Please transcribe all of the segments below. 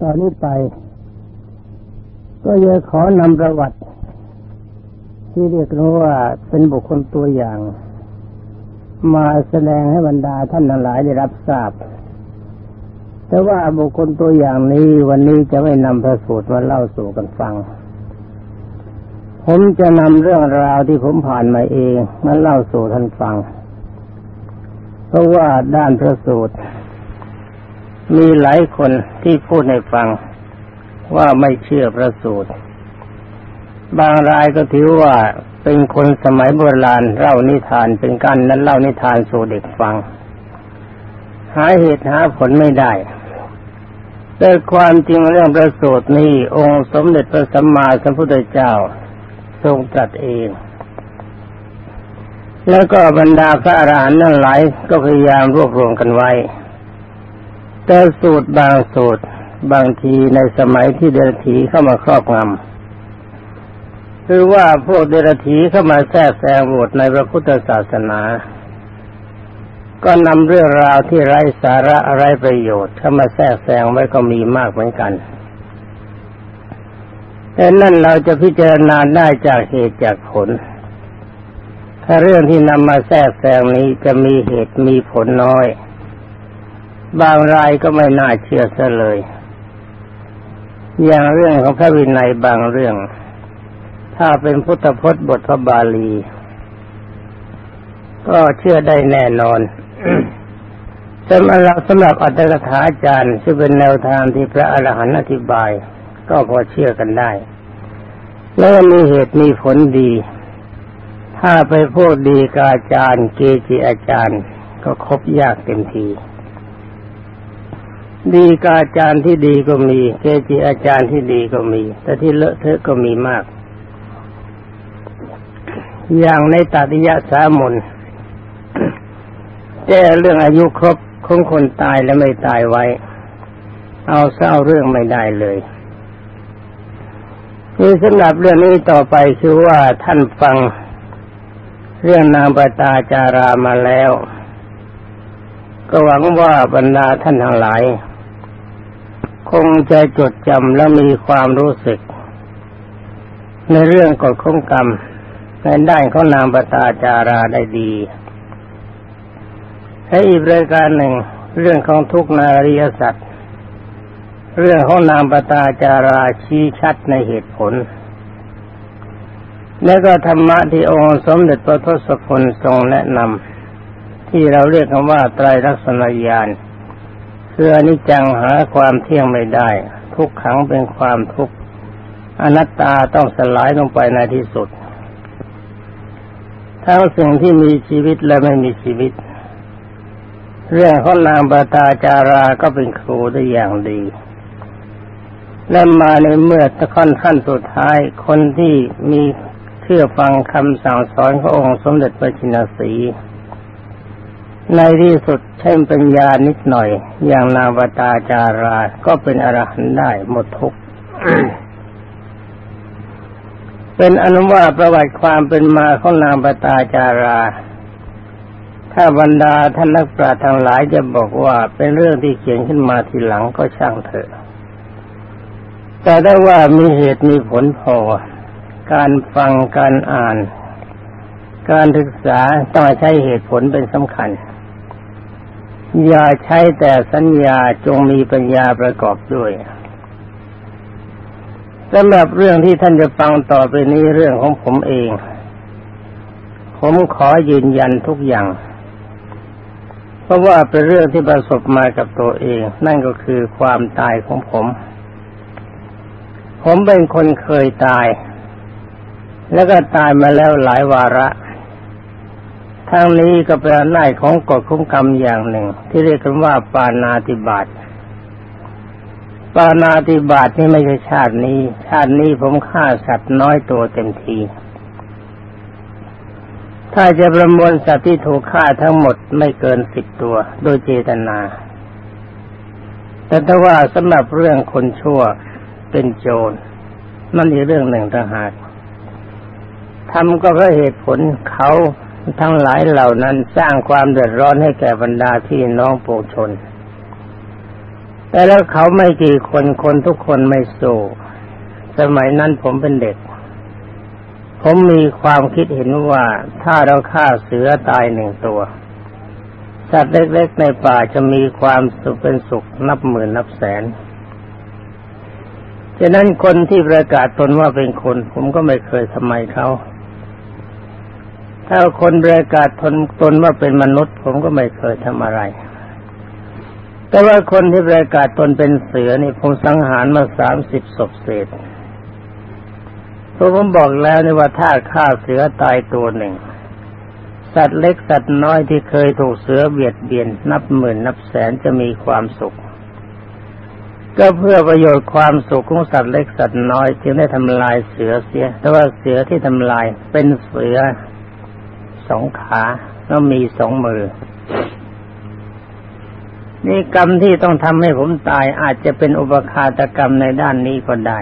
ตอนนี้ไป ก็จะขอนำประวัติ ที่เรียกว่าเป็นบุคคลตัวอย่าง มาแสดงให้บรรดาท่านทั้งหลายได้รับทราบ แต่ว่าบุคคลตัวอย่างนี้วันนี้จะไม่นำพระสูตรมาเล่าสู่กันฟัง ผมจะนำเรื่องราวที่ผมผ่านมาเองมาเล่าสู่ท่านฟัง เพราะว่าด้านพระสูตร มีหลายคนที่พูดให้ฟังว่าไม่เชื่อพระสูตร บางรายก็ถือว่าเป็นคนสมัยโบราณเล่านิทานเป็นการนั้นเล่านิทานสู่เด็กฟัง หาเหตุหาผลไม่ได้แต่ความจริงเรื่องประสูตรนี้องค์สมเด็จพระสัมมาสัมพุทธเจ้าทรงตรัสเอง แล้วก็บรรดาพระอรหันต์นั่นหลายก็พยายามรวบรวมกันไว้ แต่สูตรบางสูตรบางทีในสมัยที่เดรธีเข้ามาครอบงำคือว่าพวกเดรธีเข้ามาแทรกแซงโหวตในพระพุทธศาสนา ก็นำเรื่องราวที่ไร้สาระไร้ประโยชน์เข้ามาแทรกแซงไว้ก็มีมากเหมือนกันแต่นั่นเราจะพิจารณาได้จากเหตุจากผล ถ้าเรื่องที่นำมาแทรกแซงนี้จะมีเหตุมีผลน้อย บางรายก็ไม่น่าเชื่อซะเลย อย่างเรื่องของพระวินัยบางเรื่อง ถ้าเป็นพุทธพจน์บทพระบาลี ก็เชื่อได้แน่นอนสำหรับสำหรับอัตถกถาจารย์ซึ่งเป็นแนวทางที่พระอรหันต์อธิบาย ก็พอเชื่อกันได้ แล้วมีเหตุมีผลดี ถ้าไปพูดดีกาอาจารย์ เกจิอาจารย์ ก็ครบยากเต็มที ดีกาอาจารย์ที่ดีก็มี เกจิอาจารย์ที่ดีก็มี แต่ที่เลอะเทอะก็มีมาก อย่างในตัติยะสามนแก้เรื่องอายุครบของคนตายและไม่ตายไว้ เอาเศร้าเรื่องไม่ได้เลยนี่สำหรับเรื่องนี้ต่อไปคือว่าท่านฟังเรื่องนางปตาจารามาแล้ว ก็หวังว่าบรรดาท่านทั้งหลาย คงจะจดจำและมีความรู้สึก ในเรื่องกฎของกรรมในด้านของนามปตาจาราได้ดีและอีกรายการหนึ่ง เรื่องของทุกนารียสัตว์เรื่องของนามปตาจาราชี้ชัดในเหตุผล และก็ธรรมะที่องค์สมเด็จพระทศพลทรงแนะนำที่เราเรียกกันว่าไตรลักษณญาณ คืออนิจจังหาความเที่ยงไม่ได้ ทุกขังเป็นความทุกข์อนัตตาต้องสลายลงไปในที่สุดทั้งสิ่งที่มีชีวิตและไม่มีชีวิต เรื่องของนางบตาจาราก็เป็นครูได้อย่างดีและมาในเมื่อตะค่อนขั้นสุดท้าย คนที่มีเชื่อฟังคำสั่งสอนขององค์สมเด็จพระจินสี ในที่สุดใช้ปัญญานิดหน่อย อย่างนาวตาจาราก็เป็นอรหันต์ได้หมดทุกเป็นอนุว่าประวัติความเป็นมาของนางปตาจารา ถ้าบรรดาท่านนักปราชญ์ทั้งหลายจะบอกว่าเป็นเรื่องที่เขียนขึ้นมาทีหลังก็ช่างเถอะ แต่ได้ว่ามีเหตุมีผลพอ การฟังการอ่าน การศึกษาต้องใช้เหตุผลเป็นสำคัญ อย่าใช้แต่สัญญาจงมีปัญญาประกอบด้วยสำหรับเรื่องที่ท่านจะฟังต่อไปนี้เรื่องของผมเอง ผมขอยืนยันทุกอย่าง เพราะว่าเป็นเรื่องที่ประสบมากับตัวเอง นั่นก็คือความตายของผม ผมเป็นคนเคยตาย แล้วก็ตายมาแล้วหลายวาระ ทั้งนี้ก็เป็นอำนาจของกฎคุ้มกรรมอย่างหนึ่ง ที่เรียกกันว่าปานาติบาตปานาติบาตนี่ไม่ใช่ชาตินี้ ชาตินี้ผมฆ่าสัตว์น้อยตัวเต็มทีถ้าจะประมวลสัตว์ที่ถูกฆ่าทั้งหมดไม่เกินสิบตัว โดยเจตนา แต่ถ้าว่าสำหรับเรื่องคนชั่วเป็นโจร นั่นอีกเรื่องหนึ่งต่างหากทำก็เพราะเหตุผลเขา ทั้งหลายเหล่านั้นสร้างความเดือดร้อนให้แก่บรรดาพี่น้องปูชน แต่แล้วเขาไม่กี่คนคนทุกคนไม่สู้สมัยนั้นผมเป็นเด็ก ผมมีความคิดเห็นว่าถ้าเราฆ่าเสือตายหนึ่งตัว สัตว์เล็กๆในป่าจะมีความสุขเป็นสุขนับหมื่นนับแสนฉะนั้นคนที่ประกาศตนว่าเป็นคน ผมก็ไม่เคยทำไมเขา ถ้าคนประกาศตนตนว่าเป็นมนุษย์ ผมก็ไม่เคยทำอะไร แต่ว่าคนที่ประกาศตนเป็นเสือนี่ผมสังหารมาสามสิบศพเศษเพราะผมบอกแล้วนี่ว่าถ้าฆ่าเสือตายตัวหนึ่ง สัตว์เล็กสัตว์น้อยที่เคยถูกเสือเบียดเบียน นับหมื่นนับแสนจะมีความสุข ก็เพื่อประโยชน์ความสุขของสัตว์เล็กสัตว์น้อยจึงได้ทำลายเสือเสีย แต่ว่าเสือที่ทำลายเป็นเสือ สองขาแล้วมีสองมือ นี่กรรมที่ต้องทำให้ผมตายอาจจะเป็นอุปคาตกรรมในด้านนี้ก็ได้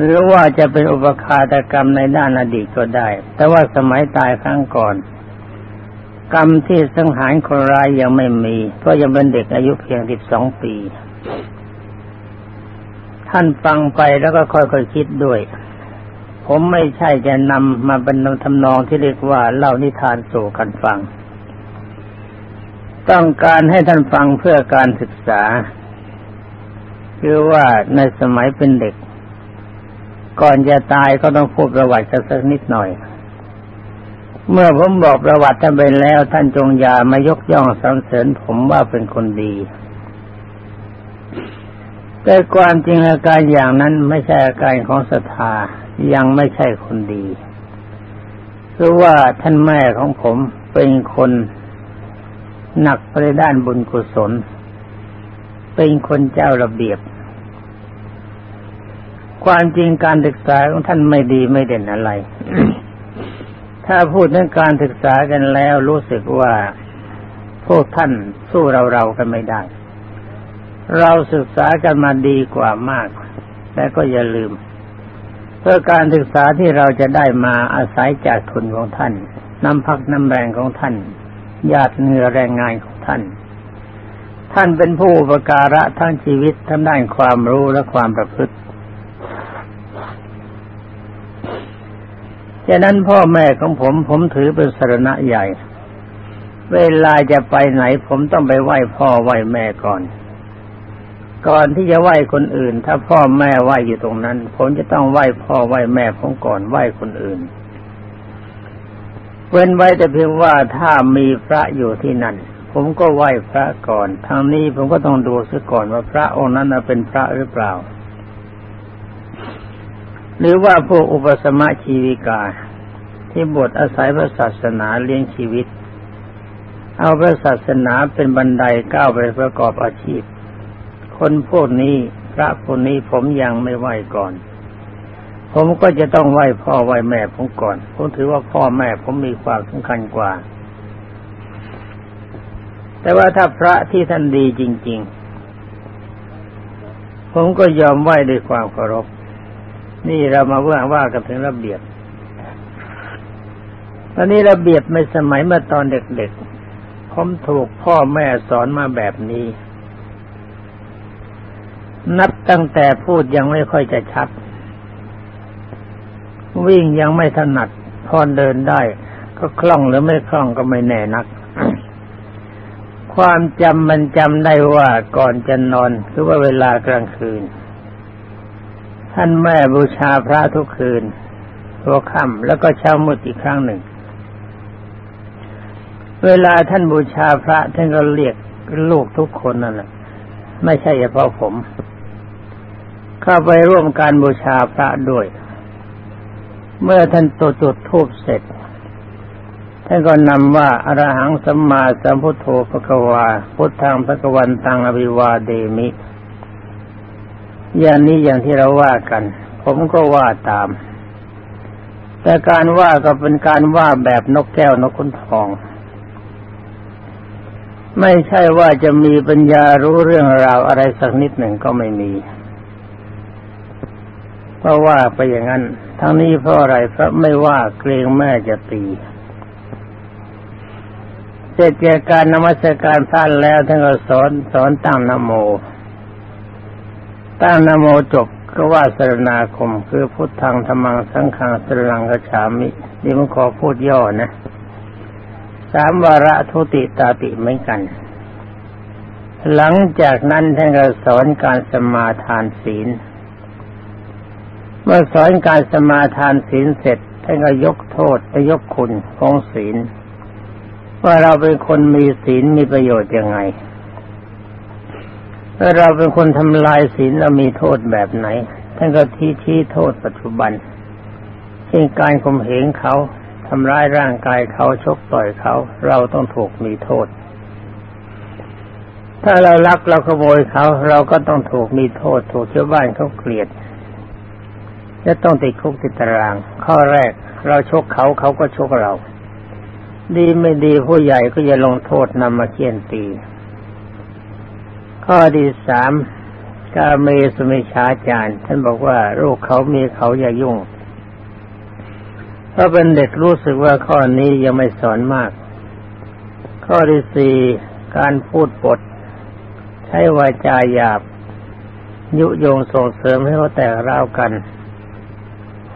หรือว่าจะเป็นอุปคาตกรรมในด้านอดีตก็ได้ แต่ว่าสมัยตายครั้งก่อน กรรมที่สังหารคนร้ายยังไม่มี เพราะยังเป็นเด็กอายุเพียงสิบสองปี ท่านฟังไปแล้วก็ค่อยๆคคิดด้วย ผมไม่ใช่จะนำมาเป็นทำนองที่เรียกว่าเล่านิทานสู่กันฟัง ต้องการให้ท่านฟังเพื่อการศึกษา คือว่าในสมัยเป็นเด็ก ก่อนจะตายก็ต้องพูดประวัติกันสักนิดหน่อย เมื่อผมบอกประวัติท่านไปแล้ว ท่านจงอย่ามายกย่องสรรเสริญผมว่าเป็นคนดีแต่ความจริงอาการอย่างนั้นไม่ใช่อาการของศรัทธา ยังไม่ใช่คนดีคือว่าท่านแม่ของผมเป็นคนหนักไปด้านบุญกุศล เป็นคนเจ้าระเบียบ ความจริงการศึกษาของท่านไม่ดีไม่เด่นอะไร ถ้าพูดเรื่องการศึกษากันแล้วรู้สึกว่าพวกท่านสู้เราเรากันไม่ได้ เราศึกษากันมาดีกว่ามาก แต่ก็อย่าลืม เพื่อการศึกษาที่เราจะได้มาอาศัยจากทุนของท่าน น้ำพักน้ำแรงของท่าน ญาติเนื้อแรงงานของท่าน ท่านเป็นผู้อุปการะทั้งชีวิตทั้งด้านความรู้และความประพฤติฉะนั้นพ่อแม่ของผมผมถือเป็นสรณะใหญ่ เวลาจะไปไหนผมต้องไปไหว้พ่อไหว้แม่ก่อน ก่อนที่จะไหว้คนอื่น ถ้าพ่อแม่ไหว้อยู่ตรงนั้น ผมจะต้องไหว้พ่อไหว้แม่ผมก่อนไหว้คนอื่น เว้นไว้แต่เพียงว่าถ้ามีพระอยู่ที่นั่น ผมก็ไหว้พระก่อนทางนี้ผมก็ต้องดูซะก่อนว่าพระองค์นั้นเป็นพระหรือเปล่า หรือว่าพวกอุปสมะชีวิกา ที่บวชอาศัยพระศาสนาเลี้ยงชีวิต เอาพระศาสนาเป็นบันไดก้าวไปประกอบอาชีพ คนพวกนี้พระคนนี้ผมยังไม่ไหวก่อน ผมก็จะต้องไหวพ่อไหวแม่ผมก่อน ผมถือว่าพ่อแม่ผมมีความสำคัญกว่า แต่ว่าถ้าพระที่ท่านดีจริง ๆ ผมก็ยอมไหวด้วยความเคารพ นี่เรามาว่าว่ากันถึงระเบียบตอนนี้ระเบียบในสมัยเมื่อตอนเด็กๆผมถูกพ่อแม่สอนมาแบบนี้ นับตั้งแต่พูดยังไม่ค่อยจะชัด วิ่งยังไม่ถนัดพอเดินได้ ก็คล่องหรือไม่คล่องก็ไม่แน่นัก ความจำมันจำได้ว่าก่อนจะนอนคือว่าเวลากลางคืน ท่านแม่บูชาพระทุกคืนตัวค่ำแล้วก็เช้ามืดอีกครั้งหนึ่ง เวลาท่านบูชาพระท่านก็เรียกลูกทุกคนนั่นแหละไม่ใช่เฉพาะผม เข้าไปร่วมการบูชาพระด้วย เมื่อท่านตจุดทูบเสร็จ ท่านก็นำว่าอรหังสัมมาสัมพุทโธภควา พุทธังพระกวันตังอภิวาเดมิ อย่างนี้อย่างที่เราว่ากัน ผมก็ว่าตาม แต่การว่าก็เป็นการว่าแบบนกแก้วนกขุนทองไม่ใช่ว่าจะมีปัญญารู้เรื่องราวอะไรสักนิดหนึ่งก็ไม่มี เพราะว่าไปอย่างนั้น ทั้งนี้เพราะอะไรเพราะไม่ว่าเกรงแม่จะตีเสร็จจากการนมัสการท่านแล้วท่านก็สอนสอนตั้งนโม ตั้งนโมจบก็ว่าสรณาคมคือพุทธังธรรมังสังฆังสรนังกฉามินี่มันขอพูดย่อนะสามวาระทุติตาติเหมือนกัน หลังจากนั้นท่านก็สอนการสมาทานศีล เมื่อสอนการสมาทานศีลเสร็จท่านก็ยกโทษไปยกคุณของศีล ว่าเราเป็นคนมีศีลมีประโยชน์ยังไงถ้าเราเป็นคนทำลายศีลเรามีโทษแบบไหนท่านก็ทีที่โทษปัจจุบันเช่นการข่มเหงเขาทำร้ายร่างกายเขาชกต่อยเขา เราต้องถูกมีโทษ ถ้าเราลักเราขโมยเขา เราก็ต้องถูกมีโทษ ถูกชาวบ้านเขาเกลียด จะต้องติดคุกติดตาราง ข้อแรกเราชกเขาเขาก็ชกเรา ดีไม่ดีผู้ใหญ่ก็จะลงโทษนำมาเคี่ยนตี ข้อที่สามกาเมสมิชาจารย์ท่านบอกว่าลูกเขามีเขาอย่ายุ่งเพราะเป็นเด็กรู้สึกว่าข้อนี้ยังไม่สอนมาก ข้อที่สี่การพูดปด ใช้วาจาหยาบ ยุยงส่งเสริมให้เขาแตกร้าวกัน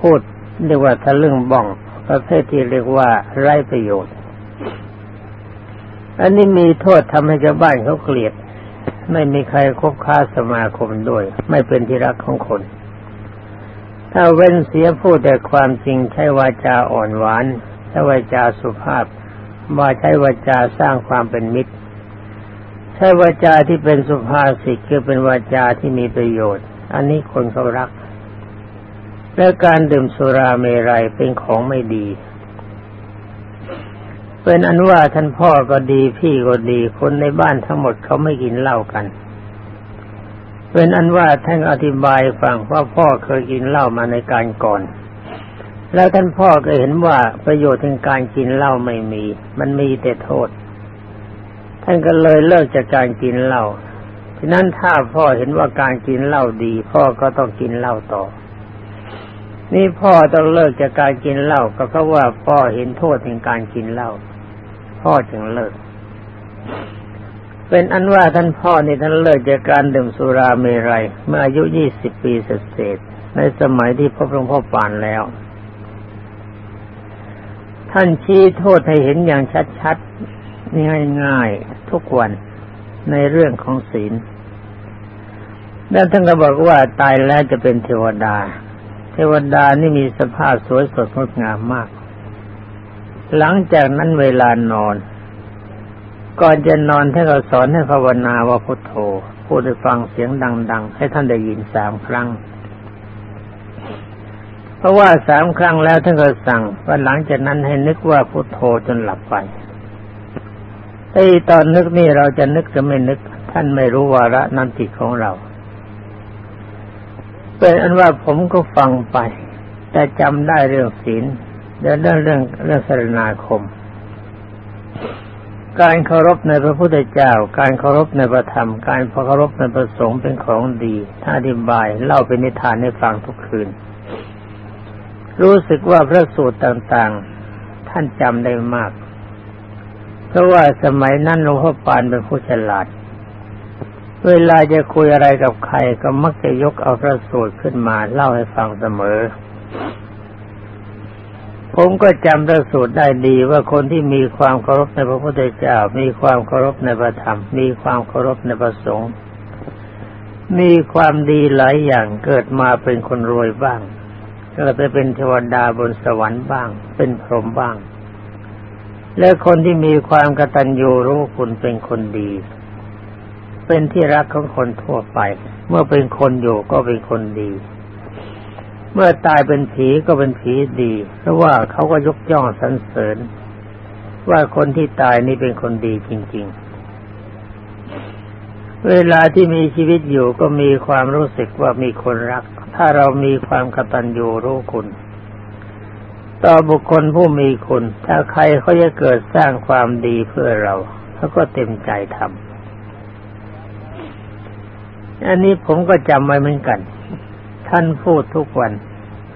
พูดเรียกว่าทะลึ่งบ้อง ประเภทที่เรียกว่าไร้ประโยชน์ อันนี้มีโทษทำให้ชาวบ้านเขาเกลียด ไม่มีใครคบค้าสมาคมด้วย ไม่เป็นที่รักของคน ถ้าเว้นเสียพูดแต่ความจริงใช้วาจาอ่อนหวานใช้วาจาสุภาพว่าใช้วาจาสร้างความเป็นมิตร ใช้วาจาที่เป็นสุภาษิตคือเป็นวาจาที่มีประโยชน์ อันนี้คนเขารัก และการดื่มสุราเมรัยเป็นของไม่ดี เป็นอันว่าท่านพ่อก็ดีพี่ก็ดีคนในบ้านทั้งหมดเขาไม่กินเหล้ากัน เป็นอันว่าท่านอธิบายฟังว่าพ่อเคยกินเหล้ามาในการก่อน แล้วท่านพ่อก็เห็นว่าประโยชน์ในการกินเหล้าไม่มี มันมีแต่โทษ ท่านก็เลยเลิกจากการกินเหล้าฉะนั้นถ้าพ่อเห็นว่าการกินเหล้าดี พ่อก็ต้องกินเหล้าต่อ นี่พ่อต้องเลิกจากการกินเหล้าก็เพราะว่าพ่อเห็นโทษในการกินเหล้าพ่อจึงเลิก เป็นอันว่าท่านพ่อนี่ท่านเลิกจากการดื่มสุราเมรัยเมื่ออายุยี่สิบปีเศษในสมัยที่พบหลวงพ่อปานแล้ว ท่านชี้โทษให้เห็นอย่างชัดๆง่ายๆทุกวันในเรื่องของศีลแล้วท่านก็บอกว่าตายแล้วจะเป็นเทวดา เทวดานี่มีสภาพสวยสดงดงามมาก หลังจากนั้นเวลานอน ก่อนจะนอนท่านก็สอนให้ภาวนาว่าพุทโธ พูดให้ฟังเสียงดัง ๆ ให้ท่านได้ยินสามครั้ง เพราะว่าสามครั้งแล้วท่านก็สั่งว่าหลังจากนั้นให้นึกว่าพุทโธจนหลับไปไอ้ตอนนึกนี่เราจะนึกจะไม่นึก ท่านไม่รู้วาระนันติของเรา เป็นอันว่าผมก็ฟังไป แต่จำได้เรื่องศีลและเรื่องเรื่องเรื่องศาสรณาคม การเคารพในพระพุทธเจ้า การเคารพในพระธรรม การเคารพในพระสงฆ์เป็นของดีถ้าอธิบายเล่าเป็นนิทานให้ฟังทุกคืน รู้สึกว่าพระสูตรต่างๆ ท่านจำได้มาก เพราะว่าสมัยนั้นหลวงพ่อปานเป็นผู้ฉลาด เวลาจะคุยอะไรกับใครก็มักจะยกเอาพระสูตรขึ้นมาเล่าให้ฟังเสมอ ผมก็จำพระสูตรได้ดีว่าคนที่มีความเคารพในพระพุทธเจ้า มีความเคารพในพระธรรม มีความเคารพในพระสงฆ์มีความดีหลายอย่างเกิดมาเป็นคนรวยบ้างก็ไปเป็นเทวดาบนสวรรค์บ้าง เป็นพรหมบ้าง และคนที่มีความกตัญญูรู้คุณเป็นคนดี เป็นที่รักของคนทั่วไป เมื่อเป็นคนอยู่ก็เป็นคนดี เมื่อตายเป็นผีก็เป็นผีดี เพราะว่าเขาก็ยกย่องสรรเสริญ ว่าคนที่ตายนี่เป็นคนดีจริง ๆ เวลาที่มีชีวิตอยู่ก็มีความรู้สึกว่ามีคนรัก ถ้าเรามีความกตัญญูรู้คุณต่อบุคคลผู้มีคุณ ถ้าใครเขาจะเกิดสร้างความดีเพื่อเราเขาก็เต็มใจทำ อันนี้ผมก็จำไว้เหมือนกัน ท่านพูดทุกวัน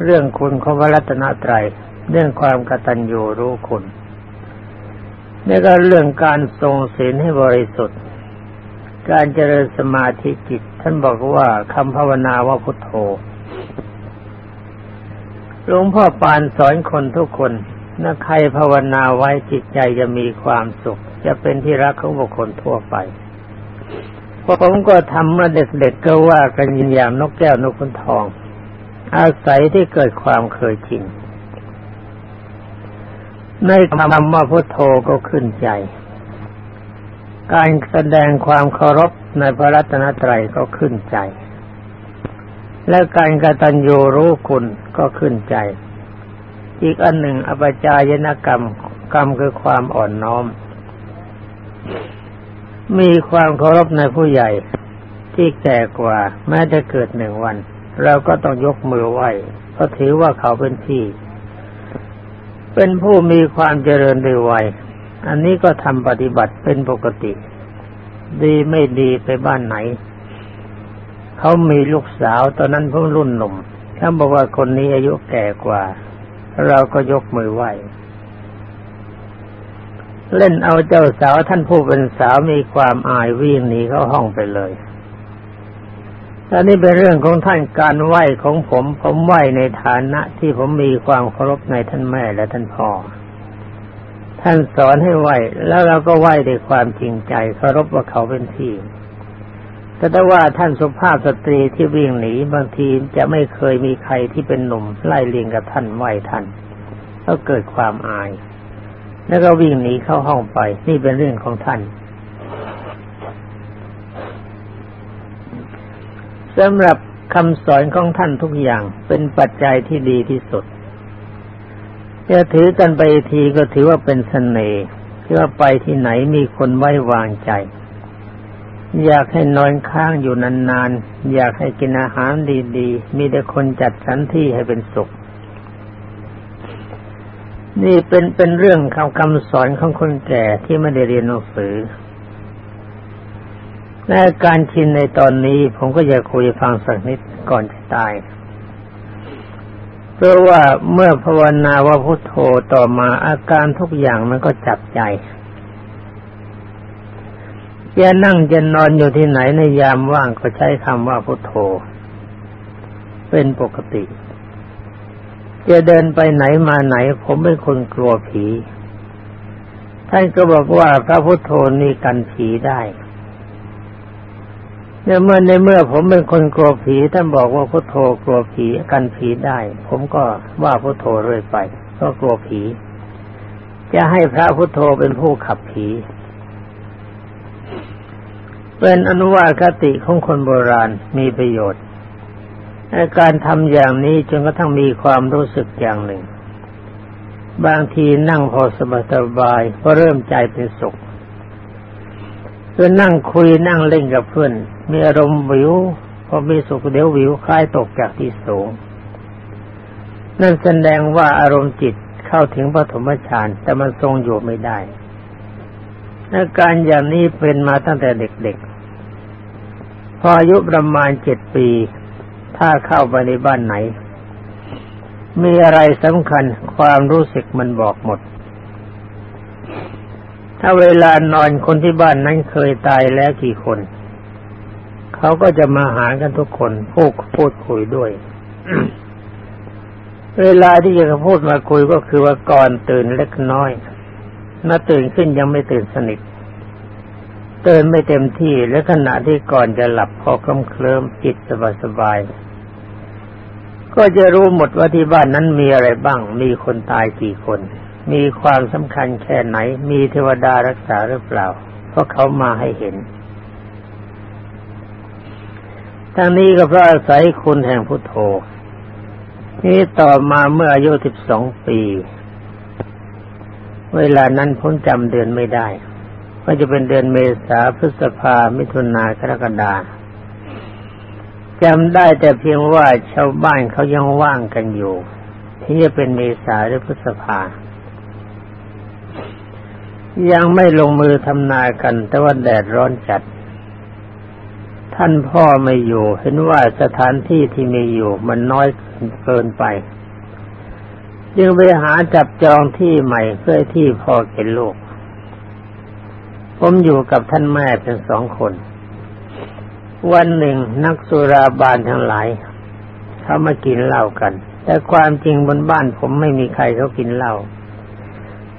เรื่องคุณของพระรัตนตรัยเรื่องความกตัญญูรู้คุณนี่ก็เรื่องการทรงศีลให้บริสุทธิ์ การเจริญสมาธิจิต ท่านบอกว่าคำภาวนาว่าพุทโธหลวงพ่อปานสอนคนทุกคนถ้าใครภาวนาไว้จิตใจจะมีความสุข จะเป็นที่รักของบุคคลทั่วไป ผมก็ทำเมื่อเด็กๆก็ว่ากันอย่างนกแก้วนกขุนทอง อาศัยที่เกิดความเคยชินในคำว่าพุทโธก็ขึ้นใจ การแสดงความเคารพในพระรัตนตรัยก็ขึ้นใจ และการกตัญญูรู้คุณก็ขึ้นใจ อีกอันหนึ่งอปจายนกรรมกรรมคือความอ่อนน้อม มีความเคารพในผู้ใหญ่ที่แก่กว่า แม้จะเกิดหนึ่งวัน เราก็ต้องยกมือไหว้เพราะถือว่าเขาเป็นพี่ เป็นผู้มีความเจริญโดยวัย อันนี้ก็ทำปฏิบัติเป็นปกติ ดีไม่ดีไปบ้านไหน เขามีลูกสาวตอนนั้นเพิ่งรุ่นหนุ่มถ้าบอกว่าคนนี้อายุแก่กว่า เราก็ยกมือไหว้ เล่นเอาเจ้าสาวท่านผู้เป็นสาวมีความอายวิ่งหนีเข้าห้องไปเลยอันนี้เป็นเรื่องของท่านการไหว้ของผม ผมไหว้ในฐานะที่ผมมีความเคารพในท่านแม่และท่านพ่อ ท่านสอนให้ไหว้แล้วเราก็ไหว้ด้วยความจริงใจเคารพว่าเขาเป็นที่แต่ถ้าว่าท่านสุภาพสตรีที่วิ่งหนีบางทีจะไม่เคยมีใครที่เป็นหนุ่มไล่เลียงกับท่านไหว้ท่านก็เกิดความอาย แล้วก็วิ่งหนีเข้าห้องไป นี่เป็นเรื่องของท่านสำหรับคำสอนของท่านทุกอย่างเป็นปัจจัยที่ดีที่สุดจะถือกันไปทีก็ถือว่าเป็นสเสน่ห์ที่ว่าไปที่ไหนมีคนไว้วางใจ อยากให้นอนค้างอยู่นานๆ อยากให้กินอาหารดีๆ มีแต่คนจัดสรรที่ให้เป็นสุข นี่เป็นเป็นเรื่องคำคำสอนของคนแก่ที่ไม่ได้เรียนหนังสือและการชินในตอนนี้ผมก็จะคุยฟังสักนิดก่อนจะตาย เพราะว่าเมื่อภาวนาว่าพุโทโธต่อมาอาการทุกอย่างมันก็จับใจจะนั่งจะนอนอยู่ที่ไหนในยามว่างก็ใช้คำว่าพุโทโธ เป็นปกติ จะเดินไปไหนมาไหน ผมเป็นคนกลัวผี ท่านก็บอกว่าพระพุทโธนี่กันผีได้ในเมื่อในเมื่อผมเป็นคนกลัวผีท่านบอกว่าพุทโธกลัวผีกันผีได้ ผมก็ว่าพุทโธเรื่อยไป ก็กลัวผี จะให้พระพุทโธเป็นผู้ขับผีเป็นอนุวาคติของคนโบราณมีประโยชน์ การทำอย่างนี้จนกระทั่งมีความรู้สึกอย่างหนึ่ง บางทีนั่งพอสบายสบายก็เริ่มใจเป็นสุขคือนั่งคุยนั่งเล่นกับเพื่อนมีอารมณ์วิวพอมีสุขเดี๋ยววิวคล้ายตกจากที่สูง นั่นแสดงว่าอารมณ์จิตเข้าถึงปฐมฌานแต่มันทรงอยู่ไม่ได้อาการอย่างนี้เป็นมาตั้งแต่เด็กๆ พออายุประมาณเจ็ดปี ถ้าเข้าไปในบ้านไหน มีอะไรสำคัญความรู้สึกมันบอกหมด ถ้าเวลานอนคนที่บ้านนั้นเคยตายแล้วกี่คน เขาก็จะมาหากันทุกคนพูดพูดคุยด้วยเวลาที่จะพูดมาคุยก็คือว่าก่อนตื่นเล็กน้อยน่าตื่นขึ้นยังไม่ตื่นสนิทตื่นไม่เต็มที่และขณะที่ก่อนจะหลับพอคำเคลิมจิตสบายสบาย ก็จะรู้หมดว่าที่บ้านนั้นมีอะไรบ้าง มีคนตายกี่คน มีความสำคัญแค่ไหน มีเทวดารักษาหรือเปล่า เพราะเขามาให้เห็น ทั้งนี้ก็เพราะอาศัยคุณแห่งพุทโธ นี่ต่อมาเมื่ออายุสิบสองปี เวลานั้นผมจำเดือนไม่ได้ ก็จะเป็นเดือนเมษาพฤษภามิถุนากรกฎา จำได้แต่เพียงว่าชาวบ้านเขายังว่างกันอยู่ ที่จะเป็นเมษาหรือพฤษภา ยังไม่ลงมือทำนากัน แต่ว่าแดดร้อนจัด ท่านพ่อไม่อยู่ เห็นว่าสถานที่ที่มีอยู่มันน้อยเกินไป จึงไปหาจับจองที่ใหม่เพื่อที่พ่อเก็นลูก ผมอยู่กับท่านแม่เพียงสองคน วันหนึ่งนักสุราบานทั้งหลายเขามากินเหล้ากัน แต่ความจริงบนบ้านผมไม่มีใครเขากินเหล้า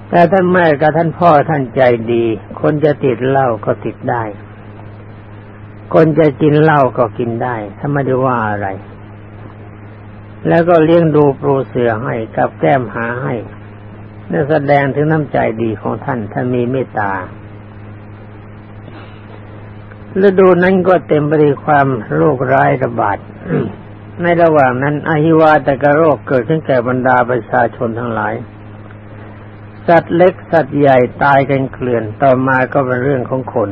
แต่ท่านแม่กับท่านพ่อท่านใจดี คนจะติดเหล้าก็ติดได้ คนจะกินเหล้าก็กินได้ถ้าไม่ได้ว่าอะไร แล้วก็เลี้ยงดูปรูเสือให้กับแก้มหาให้นั่นแสดงถึงน้ำใจดีของท่านท่านมีเมตตา ฤดูนั้นก็เต็มไปด้วยความโรคร้ายระบาดในระหว่างนั้นอหิวาตกโรคเกิดขึ้นแก่บรรดาประชาชนทั้งหลาย สัตว์เล็กสัตว์ใหญ่ตายกันเกลื่อนต่อมาก็เป็นเรื่องของคน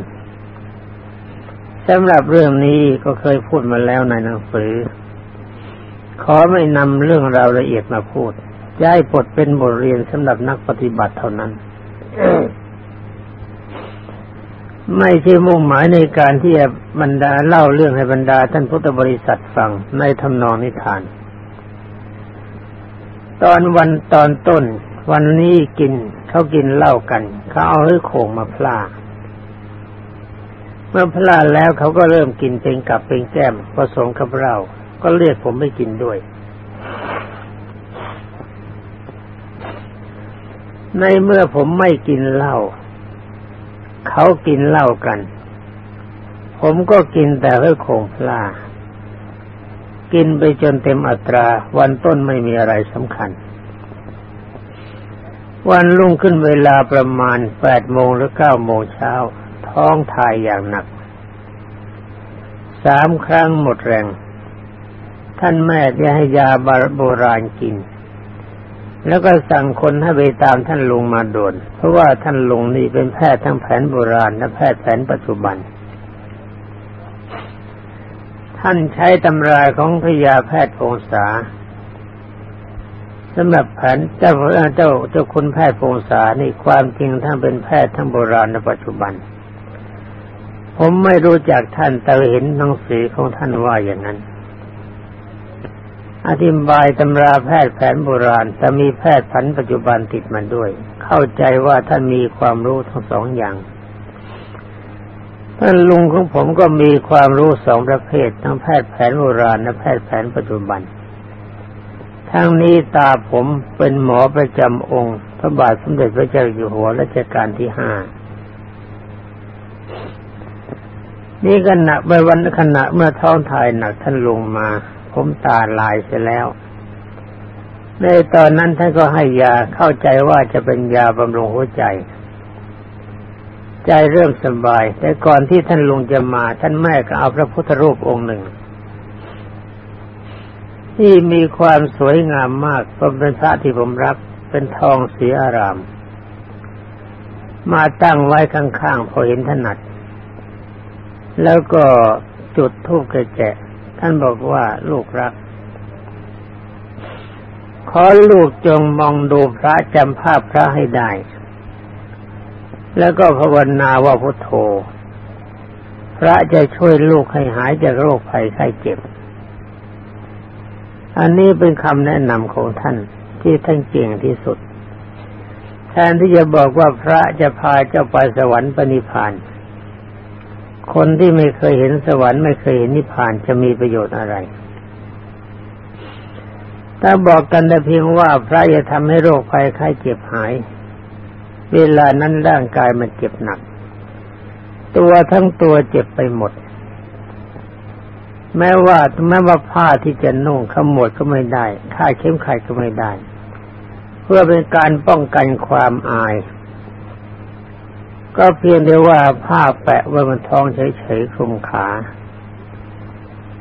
สำหรับเรื่องนี้ก็เคยพูดมาแล้วในหนังสือ ขอไม่นำเรื่องราวละเอียดมาพูดจะให้บทเป็นบทเรียนสำหรับนักปฏิบัติเท่านั้น ไม่ใช่มุ่งหมายในการที่จะบรรดาเล่าเรื่องให้บรรดาท่านพุทธบริษัทฟังในทำนองนิทาน ตอนวันตอนต้น วันนี้กินเขากินเหล้ากันเขาเอาให้โขงมาพลาเมื่อพลาแล้วเขาก็เริ่มกินเป็นกับเป็นแก้มผสมกับเราก็เรียกผมไม่กินด้วย ในเมื่อผมไม่กินเหล้า เขากินเหล้ากัน ผมก็กินแต่เพื่อคงพลากินไปจนเต็มอัตรา วันต้นไม่มีอะไรสำคัญ วันรุ่งขึ้นเวลาประมาณแปดโมงหรือเก้าโมงเช้า ท้องถ่ายอย่างหนัก สามครั้งหมดแรง ท่านแม่จะให้ยาบาโบราณกิน แล้วก็สั่งคนให้ไปตามท่านลุงมาโดน เพราะว่าท่านลุงนี่เป็นแพทย์ทั้งแผนโบราณและแพทย์แผนปัจจุบัน ท่านใช้ตำราของพยาแพทย์พงษาสำหรับแผนเจ้าเจ้าเจ้าคุณแพทย์พงษานี่ความจริงท่านเป็นแพทย์ทั้งโบราณและปัจจุบัน ผมไม่รู้จักท่านแต่เห็นหนังสือของท่านว่าอย่างนั้น อธิบายตำราแพทย์แผนโบราณแต่มีแพทย์แผนปัจจุบันติดมันด้วย เข้าใจว่าท่านมีความรู้ทั้งสองอย่างท่านลุงของผมก็มีความรู้สองประเภท ทั้งแพทย์แผนโบราณและแพทย์แผนปัจจุบัน ทั้งนี้ตาผมเป็นหมอประจำองค์ พระบาทสมเด็จพระเจ้าอยู่หัวรัชกาลที่ห้านี่ขณะไปวันขณะเมื่อท้องถ่ายหนักท่านลงมา ผมตาลายเสียแล้ว ในตอนนั้นท่านก็ให้ยาเข้าใจว่าจะเป็นยาบำรุงหัวใจ ใจเริ่มสบาย แต่ก่อนที่ท่านลุงจะมา ท่านแม่ก็เอาพระพุทธรูปองค์หนึ่ง ที่มีความสวยงามมากเพราะเป็นพระที่ผมรักเป็นทองสีอาราม มาตั้งไว้ข้างๆพอเห็นถนัด แล้วก็จุดทูบกะ ท่านบอกว่าลูกรัก ขอลูกจงมองดูพระจำภาพพระให้ได้ แล้วก็ภาวนาว่าพุทโธ พระจะช่วยลูกให้หายจากโรคภัยไข้เจ็บ อันนี้เป็นคำแนะนำของท่านที่ท่านเก่งที่สุด แทนที่จะบอกว่าพระจะพาเจ้าไปสวรรค์ปณิพานธ คนที่ไม่เคยเห็นสวรรค์ไม่เคยเห็นนิพพานจะมีประโยชน์อะไร ถ้าบอกกันแต่เพียงว่าพระจะทำให้โรคภัยไข้เจ็บหาย เวลานั้นร่างกายมันเจ็บหนัก ตัวทั้งตัวเจ็บไปหมด แม้ว่าแม้ว่าผ้าที่จะนุ่งขมวดก็ไม่ได้ค่าเข้มขัดก็ไม่ได้ เพื่อเป็นการป้องกันความอาย ก็เพียงแต่ว่าผ้าแปะไว้บนท้องเฉยๆคลุมขา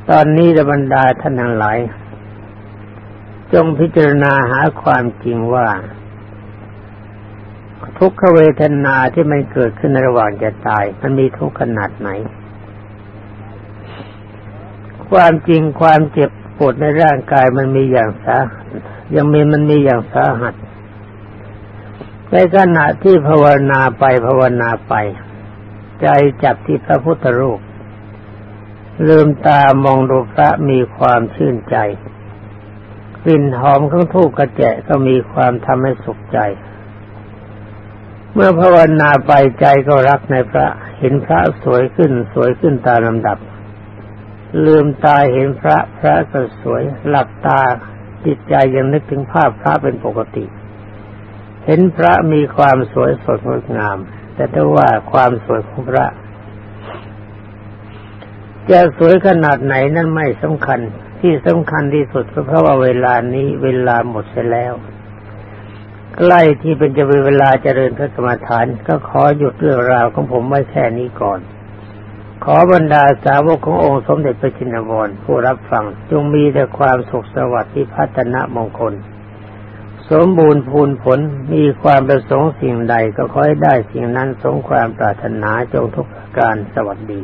ตอนนี้จะบรรดาท่านทั้งหลายจงพิจารณาหาความจริงว่า ทุกขเวทนาที่มันเกิดขึ้นในระหว่างจะตาย มันมีทุกขนาดไหน ความจริงความเจ็บปวดในร่างกายมันมีอย่างสายังมีมันมีอย่างสาหัส ในขณะที่ภาวนาไปภาวนาไป ใจจับที่พระพุทธรูปลืมตามองดูพระมีความชื่นใจกลิ่นหอมของทูกกระแจก็มีความทำให้สุขใจ เมื่อภาวนาไปใจก็รักในพระ เห็นพระสวยขึ้นสวยขึ้นตามลำดับ ลืมตาเห็นพระพระก็สวย หลับตาจิตใจยังนึกถึงภาพพระเป็นปกติ เห็นพระมีความสวยสดงดงาม แต่ถ้าว่าความสวยของพระ จะสวยขนาดไหนนั่นไม่สำคัญ ที่สำคัญที่สุดก็เพราะว่าเวลานี้เวลาหมดไปแล้ว ใกล้ที่เป็นจะเป็นเวลาเจริญพระกรรมฐาน ก็ขอหยุดเรื่องราวของผมไว้แค่นี้ก่อนขอบรรดาสาวกขององค์สมเด็จพระจินวรผู้รับฟัง จงมีแต่ความสุขสวัสดิ์ที่พัฒนามงคล สมบูรณ์พูนผลมีความประสงค์สิ่งใดก็ขอให้ได้สิ่งนั้นสมความปรารถนาจงทุกการสวัสดี